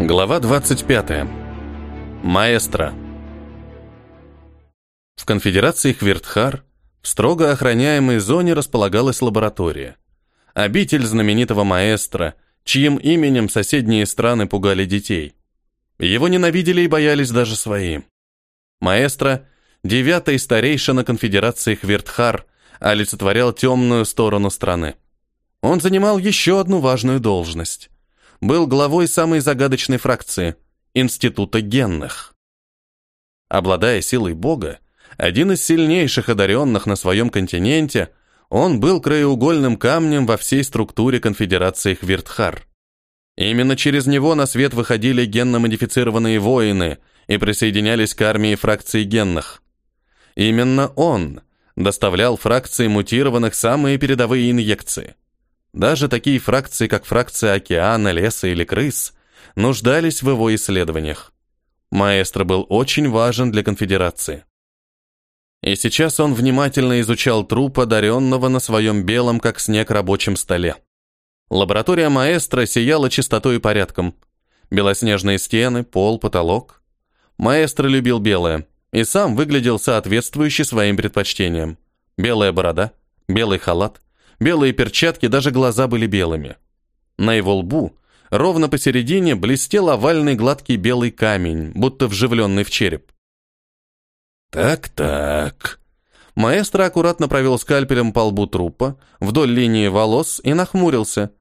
Глава 25. Маэстро. В конфедерации Хвиртхар в строго охраняемой зоне располагалась лаборатория. Обитель знаменитого маэстро, чьим именем соседние страны пугали детей. Его ненавидели и боялись даже свои. Маэстро, девятый старейшина конфедерации Хвиртхар, олицетворял темную сторону страны. Он занимал еще одну важную должность был главой самой загадочной фракции – Института генных. Обладая силой Бога, один из сильнейших одаренных на своем континенте, он был краеугольным камнем во всей структуре конфедерации Хвиртхар. Именно через него на свет выходили генно-модифицированные воины и присоединялись к армии фракции генных. Именно он доставлял фракции мутированных самые передовые инъекции – даже такие фракции, как фракция океана, леса или крыс, нуждались в его исследованиях. Маэстро был очень важен для конфедерации. И сейчас он внимательно изучал труп одаренного на своем белом, как снег, рабочем столе. Лаборатория маэстро сияла чистотой и порядком. Белоснежные стены, пол, потолок. Маэстро любил белое и сам выглядел соответствующе своим предпочтениям. Белая борода, белый халат, белые перчатки, даже глаза были белыми. На его лбу, ровно посередине, блестел овальный гладкий белый камень, будто вживленный в череп. «Так-так...» Маэстро аккуратно провел скальпелем по лбу трупа, вдоль линии волос и нахмурился.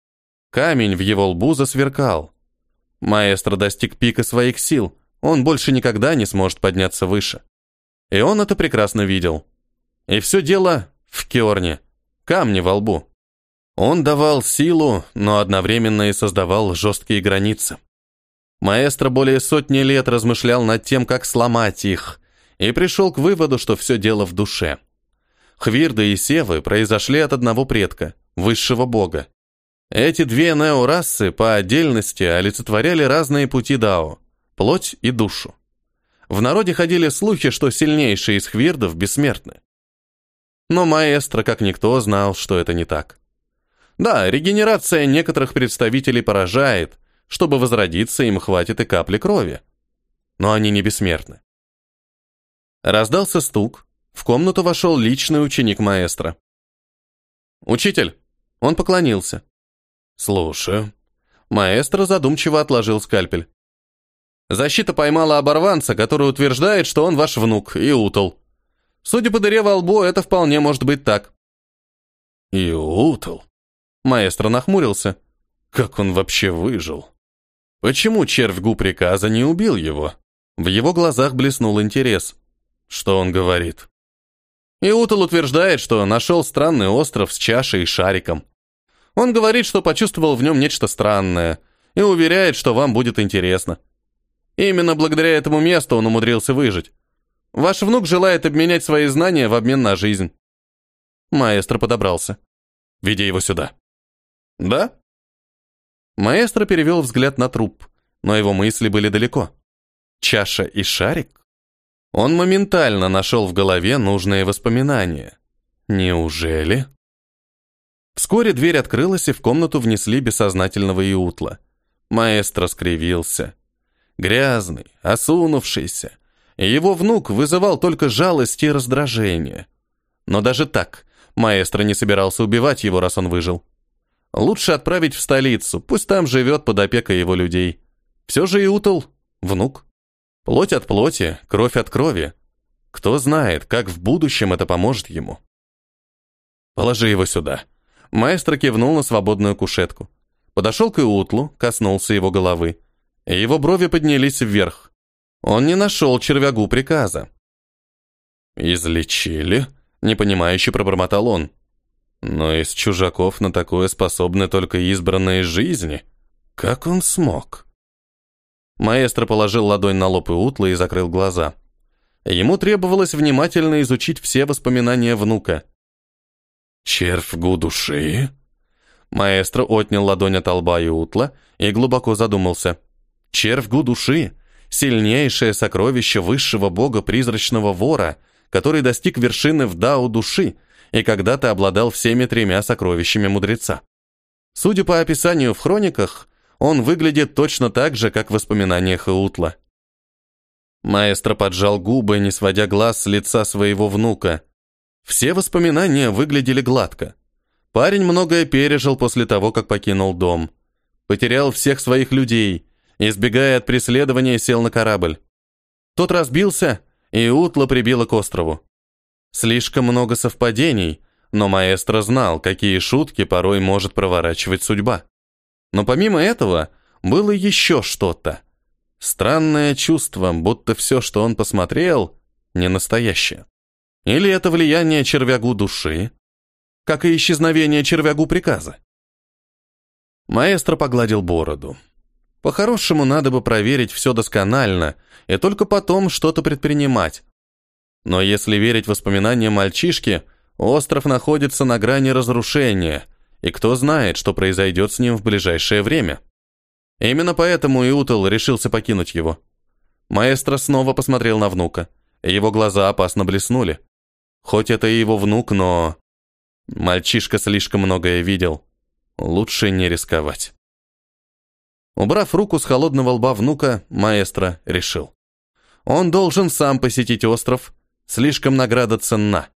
Камень в его лбу засверкал. Маэстро достиг пика своих сил, он больше никогда не сможет подняться выше. И он это прекрасно видел. И все дело в Кёрне камни во лбу. Он давал силу, но одновременно и создавал жесткие границы. Маэстро более сотни лет размышлял над тем, как сломать их, и пришел к выводу, что все дело в душе. Хвирды и Севы произошли от одного предка, высшего бога. Эти две неорасы по отдельности олицетворяли разные пути Дао – плоть и душу. В народе ходили слухи, что сильнейшие из хвирдов бессмертны. Но маэстро, как никто, знал, что это не так. Да, регенерация некоторых представителей поражает, чтобы возродиться им хватит и капли крови. Но они не бессмертны. Раздался стук, в комнату вошел личный ученик маэстро. «Учитель!» Он поклонился. «Слушаю». Маэстро задумчиво отложил скальпель. «Защита поймала оборванца, который утверждает, что он ваш внук, и утол. Судя по дыре во лбу, это вполне может быть так. Иутл. Маэстро нахмурился. Как он вообще выжил? Почему червь гу приказа не убил его? В его глазах блеснул интерес. Что он говорит? Иутл утверждает, что нашел странный остров с чашей и шариком. Он говорит, что почувствовал в нем нечто странное, и уверяет, что вам будет интересно. Именно благодаря этому месту он умудрился выжить. Ваш внук желает обменять свои знания в обмен на жизнь. Маэстро подобрался. Веди его сюда. Да? Маэстро перевел взгляд на труп, но его мысли были далеко. Чаша и шарик? Он моментально нашел в голове нужные воспоминания. Неужели? Вскоре дверь открылась, и в комнату внесли бессознательного Иутла. Маэстро скривился. Грязный, осунувшийся, его внук вызывал только жалость и раздражение. Но даже так, маэстро не собирался убивать его, раз он выжил. Лучше отправить в столицу, пусть там живет под опекой его людей. Все же и Утл — внук. Плоть от плоти, кровь от крови. Кто знает, как в будущем это поможет ему. «Положи его сюда». Маэстро кивнул на свободную кушетку. Подошел к Иутлу, коснулся его головы. Его брови поднялись вверх. Он не нашел червягу приказа. «Излечили?» — непонимающе пробормотал он. «Но из чужаков на такое способны только избранные жизни. Как он смог?» Маэстро положил ладонь на лоб и утла и закрыл глаза. Ему требовалось внимательно изучить все воспоминания внука. «Червь гу души?» Маэстро отнял ладонь от лба и утла и глубоко задумался. «Червь гу души?» Сильнейшее сокровище высшего бога призрачного вора, который достиг вершины в Дао души и когда-то обладал всеми тремя сокровищами мудреца. Судя по описанию в хрониках, он выглядит точно так же, как в воспоминаниях Иутла. Маэстро поджал губы, не сводя глаз с лица своего внука. Все воспоминания выглядели гладко. Парень многое пережил после того, как покинул дом. Потерял всех своих людей, избегая от преследования, сел на корабль. Тот разбился, и Утла прибило к острову. Слишком много совпадений, но маэстро знал, какие шутки порой может проворачивать судьба. Но помимо этого, было еще что-то. Странное чувство, будто все, что он посмотрел, не настоящее. Или это влияние червягу души, как и исчезновение червягу приказа. Маэстро погладил бороду. По-хорошему, надо бы проверить все досконально и только потом что-то предпринимать. Но если верить воспоминаниям мальчишки, остров находится на грани разрушения, и кто знает, что произойдет с ним в ближайшее время. Именно поэтому Иутел решился покинуть его. Маэстро снова посмотрел на внука. Его глаза опасно блеснули. Хоть это и его внук, но... Мальчишка слишком многое видел. Лучше не рисковать. Убрав руку с холодного лба внука, маэстро решил. Он должен сам посетить остров. Слишком награда ценна.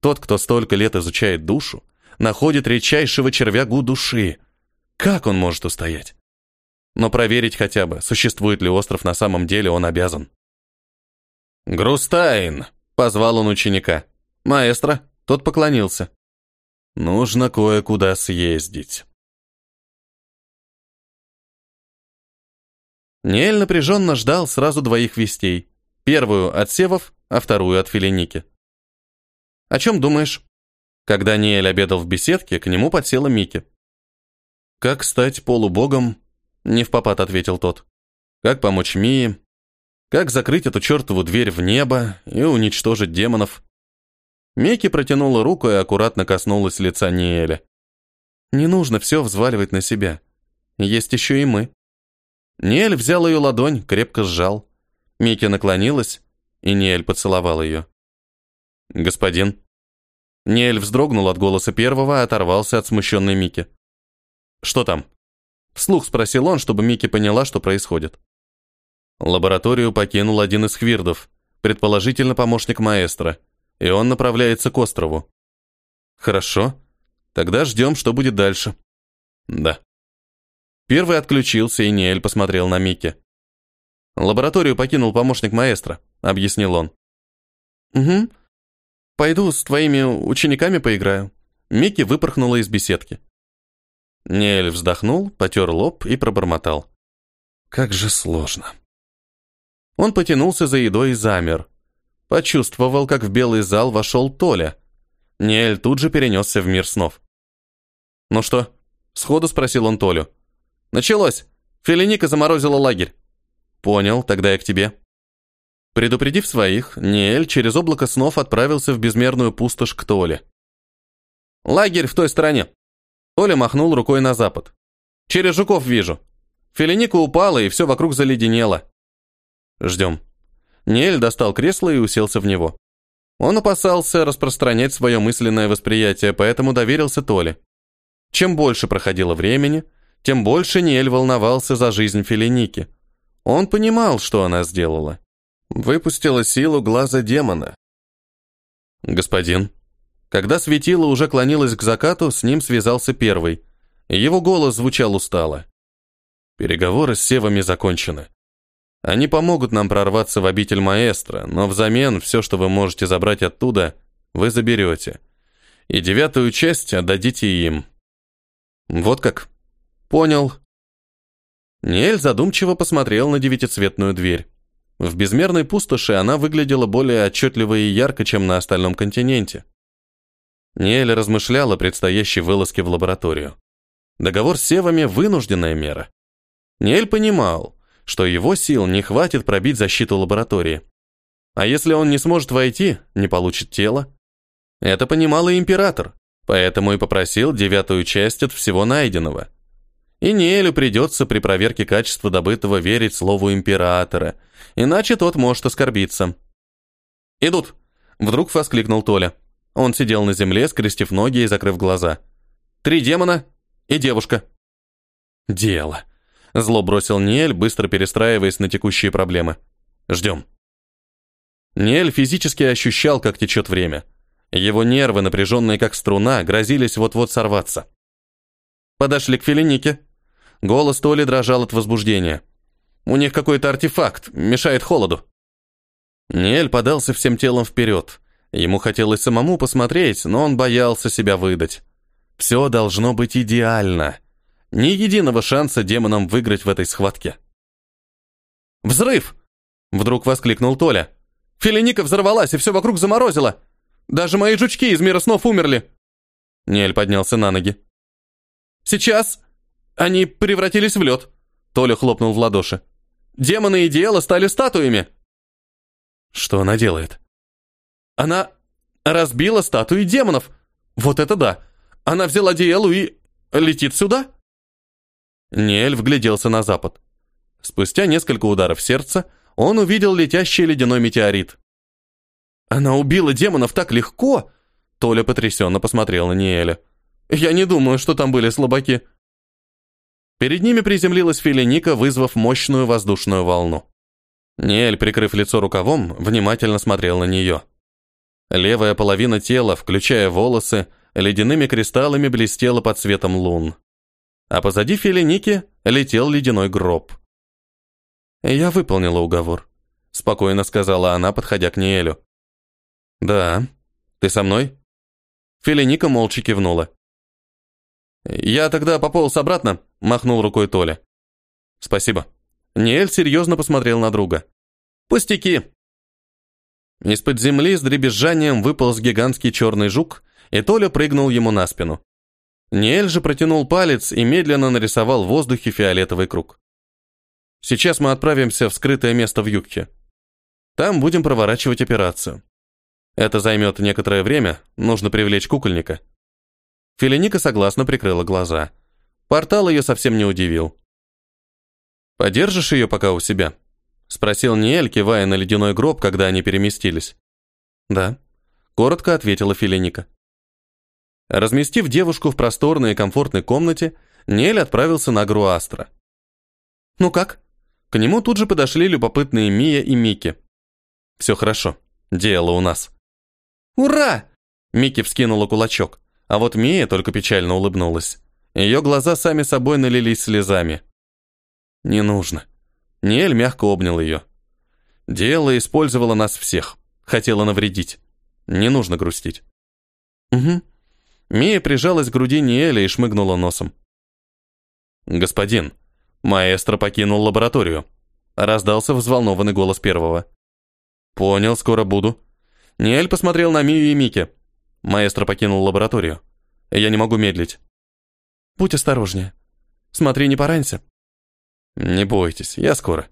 Тот, кто столько лет изучает душу, находит редчайшего червягу души. Как он может устоять? Но проверить хотя бы, существует ли остров на самом деле, он обязан. «Грустайн!» — позвал он ученика. «Маэстро!» — тот поклонился. «Нужно кое-куда съездить». Ниэль напряженно ждал сразу двоих вестей. Первую от Севов, а вторую от Филиники. «О чем думаешь?» Когда Ниэль обедал в беседке, к нему подсела Мики. «Как стать полубогом?» — не в попад ответил тот. «Как помочь Мии? Как закрыть эту чертову дверь в небо и уничтожить демонов?» Мики протянула руку и аккуратно коснулась лица Ниэля. «Не нужно все взваливать на себя. Есть еще и мы». Ниэль взял ее ладонь, крепко сжал. Мики наклонилась, и Ниэль поцеловал ее. «Господин». Ниэль вздрогнул от голоса первого и оторвался от смущенной Мики. «Что там?» Вслух спросил он, чтобы Мики поняла, что происходит. Лабораторию покинул один из хвирдов, предположительно помощник маэстро, и он направляется к острову. Хорошо. Тогда ждем, что будет дальше. Да. Первый отключился, и Ниэль посмотрел на Микки. «Лабораторию покинул помощник маэстро», — объяснил он. «Угу. Пойду с твоими учениками поиграю». Микки выпорхнула из беседки. Ниэль вздохнул, потер лоб и пробормотал. «Как же сложно». Он потянулся за едой и замер. Почувствовал, как в белый зал вошел Толя. Ниэль тут же перенесся в мир снов. «Ну что?» — сходу спросил он Толю. «Началось. Филиника заморозила лагерь». «Понял, тогда я к тебе». Предупредив своих, Ниэль через облако снов отправился в безмерную пустошь к Толе. «Лагерь в той стороне». Толя махнул рукой на запад. «Через жуков вижу. Филиника упала, и все вокруг заледенело». «Ждем». Ниэль достал кресло и уселся в него. Он опасался распространять свое мысленное восприятие, поэтому доверился Толе. Чем больше проходило времени, тем больше Ниэль волновался за жизнь Филиники. Он понимал, что она сделала. Выпустила силу глаза демона. «Господин». Когда светило уже клонилось к закату, с ним связался первый. Его голос звучал устало. Переговоры с севами закончены. Они помогут нам прорваться в обитель маэстро, но взамен все, что вы можете забрать оттуда, вы заберете. И девятую часть отдадите им. Вот как? Понял. Ниэль задумчиво посмотрел на девятицветную дверь. В безмерной пустоши она выглядела более отчетливо и ярко, чем на остальном континенте. Ниэль размышлял о предстоящей вылазке в лабораторию. Договор с Севами – вынужденная мера. Ниэль понимал, что его сил не хватит пробить защиту лаборатории. А если он не сможет войти, не получит тело? Это понимал и император, поэтому и попросил девятую часть от всего найденного – и Ниэлю придется при проверке качества добытого верить слову императора, иначе тот может оскорбиться. «Идут!» — вдруг воскликнул Толя. Он сидел на земле, скрестив ноги и закрыв глаза. «Три демона и девушка». «Дело». Зло бросил Ниэль, быстро перестраиваясь на текущие проблемы. Ждем. Ниэль физически ощущал, как течет время. Его нервы, напряженные как струна, грозились вот-вот сорваться. Подошли к Филинике. Голос Толи дрожал от возбуждения. У них какой-то артефакт, мешает холоду. Ниэль подался всем телом вперед. Ему хотелось самому посмотреть, но он боялся себя выдать. Все должно быть идеально. Ни единого шанса демонам выиграть в этой схватке. «Взрыв!» — вдруг воскликнул Толя. «Филиника взорвалась, и все вокруг заморозило! Даже мои жучки из мира снов умерли!» Нель поднялся на ноги. «Сейчас они превратились в лед!» Толя хлопнул в ладоши. «Демоны и Диэла стали статуями!» «Что она делает?» «Она разбила статуи демонов! Вот это да! Она взяла Диэлу и летит сюда?» Ниэль вгляделся на запад. Спустя несколько ударов сердца он увидел летящий ледяной метеорит. «Она убила демонов так легко!» Толя потрясенно посмотрел на Ниэля. «Я не думаю, что там были слабаки». Перед ними приземлилась Филиника, вызвав мощную воздушную волну. Ниэль, прикрыв лицо рукавом, внимательно смотрел на нее. Левая половина тела, включая волосы, ледяными кристаллами блестела под светом лун а позади Филиники летел ледяной гроб. «Я выполнила уговор», — спокойно сказала она, подходя к Ниэлю. «Да. Ты со мной?» Филиника молча кивнула. «Я тогда пополз обратно», — махнул рукой Толя. «Спасибо». Ниэль серьезно посмотрел на друга. «Пустяки!» Из-под земли с дребезжанием выполз гигантский черный жук, и Толя прыгнул ему на спину. Ниэль же протянул палец и медленно нарисовал в воздухе фиолетовый круг. Сейчас мы отправимся в скрытое место в юбке. Там будем проворачивать операцию. Это займет некоторое время, нужно привлечь кукольника. Филиника согласно прикрыла глаза. Портал ее совсем не удивил. «Подержишь ее пока у себя?» — спросил Ниэль, кивая на ледяной гроб, когда они переместились. «Да», — коротко ответила Филиника. Разместив девушку в просторной и комфортной комнате, Нель отправился на Груастро. «Ну как?» К нему тут же подошли любопытные Мия и Мики. «Все хорошо. Дело у нас». «Ура!» Мики вскинула кулачок, а вот Мия только печально улыбнулась. Ее глаза сами собой налились слезами. «Не нужно». Ниэль мягко обнял ее. «Дело использовала нас всех. Хотела навредить. Не нужно грустить». «Угу», Мия прижалась к груди Ниэля и шмыгнула носом. «Господин, маэстро покинул лабораторию», — раздался взволнованный голос первого. «Понял, скоро буду». Ниэль посмотрел на Мию и Мики. Маэстро покинул лабораторию. «Я не могу медлить». «Будь осторожнее. Смотри, не поранься». «Не бойтесь, я скоро».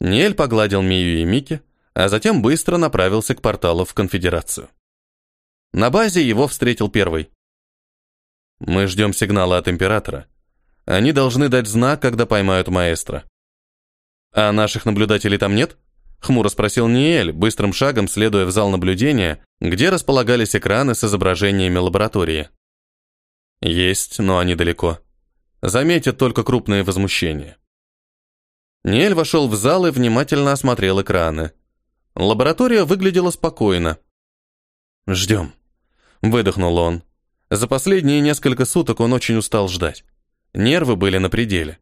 Ниэль погладил Мию и Мики, а затем быстро направился к порталу в конфедерацию. На базе его встретил первый. Мы ждем сигнала от императора. Они должны дать знак, когда поймают маэстро. А наших наблюдателей там нет? Хмуро спросил Ниэль, быстрым шагом следуя в зал наблюдения, где располагались экраны с изображениями лаборатории. Есть, но они далеко. Заметят только крупные возмущения. Ниэль вошел в зал и внимательно осмотрел экраны. Лаборатория выглядела спокойно. «Ждем», — выдохнул он. За последние несколько суток он очень устал ждать. Нервы были на пределе.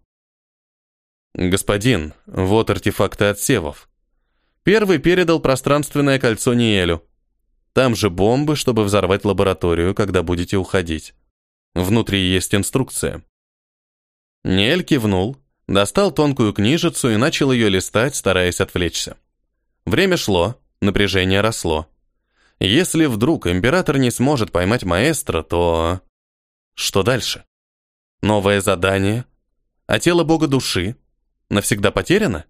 «Господин, вот артефакты от севов». Первый передал пространственное кольцо Ниэлю. Там же бомбы, чтобы взорвать лабораторию, когда будете уходить. Внутри есть инструкция. Ниэль кивнул, достал тонкую книжицу и начал ее листать, стараясь отвлечься. Время шло, напряжение росло. Если вдруг император не сможет поймать маэстро, то... Что дальше? Новое задание? А тело бога души? Навсегда потеряно?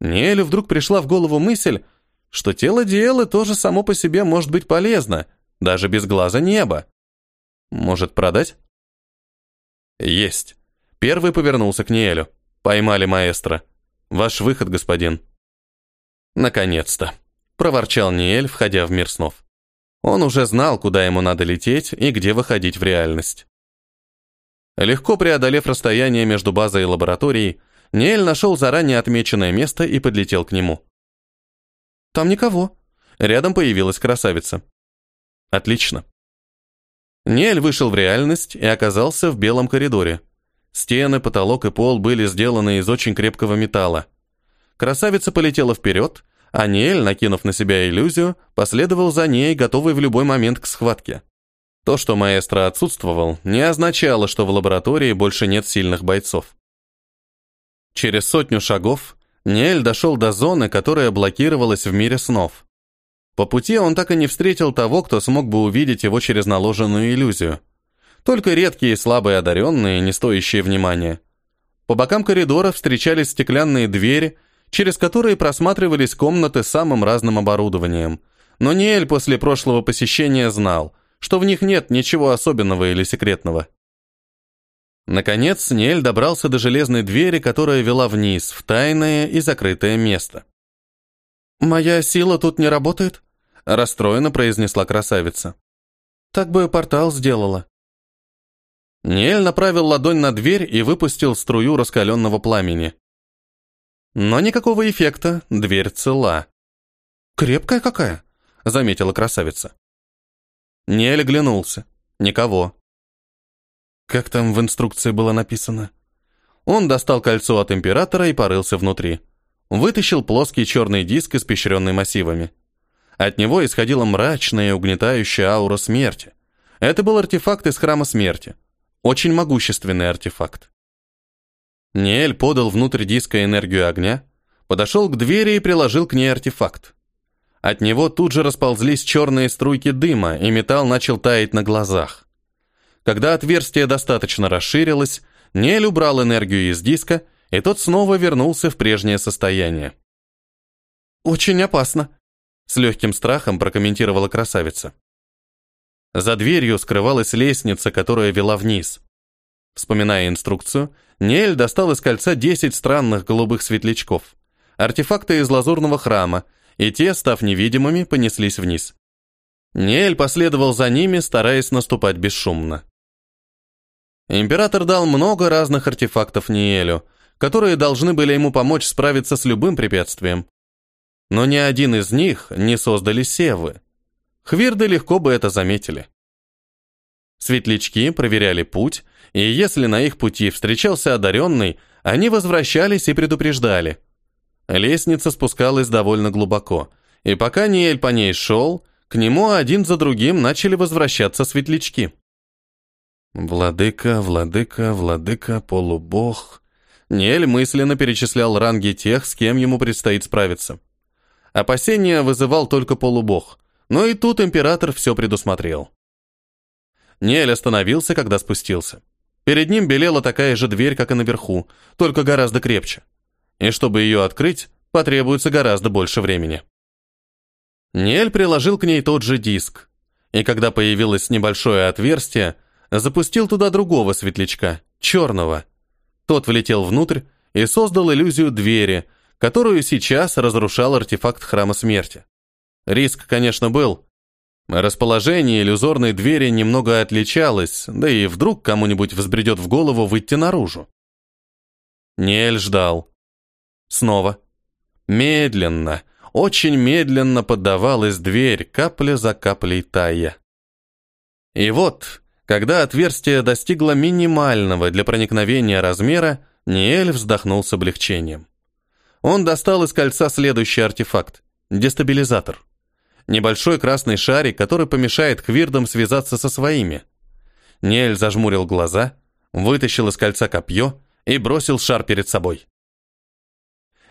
Нелю вдруг пришла в голову мысль, что тело Диэлы тоже само по себе может быть полезно, даже без глаза неба. Может, продать? Есть. Первый повернулся к Ниэлю. Поймали маэстро. Ваш выход, господин. Наконец-то проворчал Ниэль, входя в мир снов. Он уже знал, куда ему надо лететь и где выходить в реальность. Легко преодолев расстояние между базой и лабораторией, Ниэль нашел заранее отмеченное место и подлетел к нему. «Там никого». Рядом появилась красавица. «Отлично». Ниэль вышел в реальность и оказался в белом коридоре. Стены, потолок и пол были сделаны из очень крепкого металла. Красавица полетела вперед, а Ниэль, накинув на себя иллюзию, последовал за ней, готовый в любой момент к схватке. То, что маэстро отсутствовал, не означало, что в лаборатории больше нет сильных бойцов. Через сотню шагов Ниэль дошел до зоны, которая блокировалась в мире снов. По пути он так и не встретил того, кто смог бы увидеть его через наложенную иллюзию. Только редкие слабые одаренные, не стоящие внимания. По бокам коридора встречались стеклянные двери, через которые просматривались комнаты с самым разным оборудованием. Но Ниэль после прошлого посещения знал – что в них нет ничего особенного или секретного. Наконец, Ниэль добрался до железной двери, которая вела вниз, в тайное и закрытое место. «Моя сила тут не работает?» – расстроенно произнесла красавица. «Так бы портал сделала». Ниэль направил ладонь на дверь и выпустил струю раскаленного пламени. Но никакого эффекта, дверь цела. «Крепкая какая?» – заметила красавица. Не оглянулся. Никого. Как там в инструкции было написано? Он достал кольцо от императора и порылся внутри. Вытащил плоский черный диск, испещренный массивами. От него исходила мрачная и угнетающая аура смерти. Это был артефакт из храма смерти. Очень могущественный артефакт. Ниэль подал внутрь диска энергию огня, подошел к двери и приложил к ней артефакт. От него тут же расползлись черные струйки дыма, и металл начал таять на глазах. Когда отверстие достаточно расширилось, Нель убрал энергию из диска, и тот снова вернулся в прежнее состояние. «Очень опасно», — с легким страхом прокомментировала красавица. За дверью скрывалась лестница, которая вела вниз. Вспоминая инструкцию, Нель достал из кольца 10 странных голубых светлячков, артефакты из лазурного храма, и те, став невидимыми, понеслись вниз. Ниэль последовал за ними, стараясь наступать бесшумно. Император дал много разных артефактов Ниэлю, которые должны были ему помочь справиться с любым препятствием. Но ни один из них не создали севы. Хвирды легко бы это заметили. Светлячки проверяли путь, и если на их пути встречался одаренный, они возвращались и предупреждали – Лестница спускалась довольно глубоко, и пока Ниэль по ней шел, к нему один за другим начали возвращаться светлячки. Владыка, владыка, владыка, полубог. Ниэль мысленно перечислял ранги тех, с кем ему предстоит справиться. Опасения вызывал только полубог, но и тут император все предусмотрел. Ниэль остановился, когда спустился. Перед ним белела такая же дверь, как и наверху, только гораздо крепче и чтобы ее открыть, потребуется гораздо больше времени. Нель приложил к ней тот же диск, и когда появилось небольшое отверстие, запустил туда другого светлячка, черного. Тот влетел внутрь и создал иллюзию двери, которую сейчас разрушал артефакт Храма Смерти. Риск, конечно, был. Расположение иллюзорной двери немного отличалось, да и вдруг кому-нибудь взбредет в голову выйти наружу. Нель ждал. Снова. Медленно, очень медленно поддавалась дверь, капля за каплей тая. И вот, когда отверстие достигло минимального для проникновения размера, Ниэль вздохнул с облегчением. Он достал из кольца следующий артефакт – дестабилизатор. Небольшой красный шарик, который помешает квирдам связаться со своими. Ниэль зажмурил глаза, вытащил из кольца копье и бросил шар перед собой.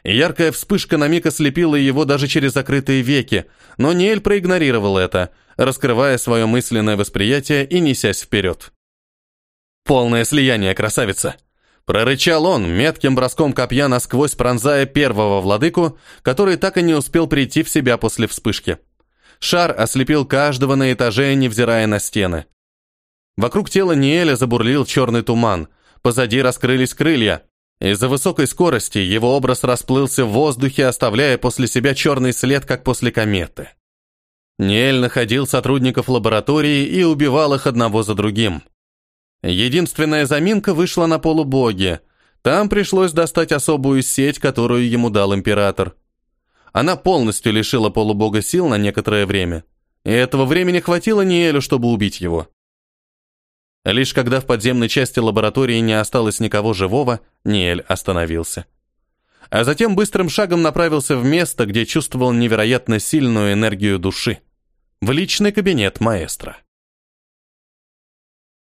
Яркая вспышка на миг ослепила его даже через закрытые веки, но Ниэль проигнорировал это, раскрывая свое мысленное восприятие и несясь вперед. «Полное слияние, красавица!» Прорычал он, метким броском копья насквозь пронзая первого владыку, который так и не успел прийти в себя после вспышки. Шар ослепил каждого на этаже, невзирая на стены. Вокруг тела Ниэля забурлил черный туман, позади раскрылись крылья, из-за высокой скорости его образ расплылся в воздухе, оставляя после себя черный след, как после кометы. Ниэль находил сотрудников лаборатории и убивал их одного за другим. Единственная заминка вышла на полубоге. Там пришлось достать особую сеть, которую ему дал император. Она полностью лишила полубога сил на некоторое время. И этого времени хватило Ниэлю, чтобы убить его. Лишь когда в подземной части лаборатории не осталось никого живого, Ниэль остановился. А затем быстрым шагом направился в место, где чувствовал невероятно сильную энергию души. В личный кабинет маэстро.